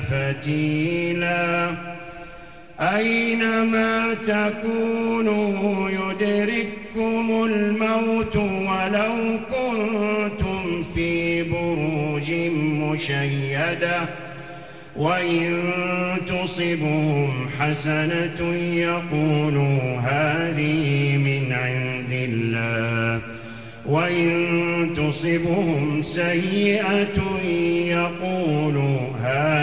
فتيلا أينما تكونوا يدرككم الموت ولو كنتم في بروج مشيدة وإن تصبهم حسنة يقولوا هذه من عند الله وإن تصبهم سيئة يقولوا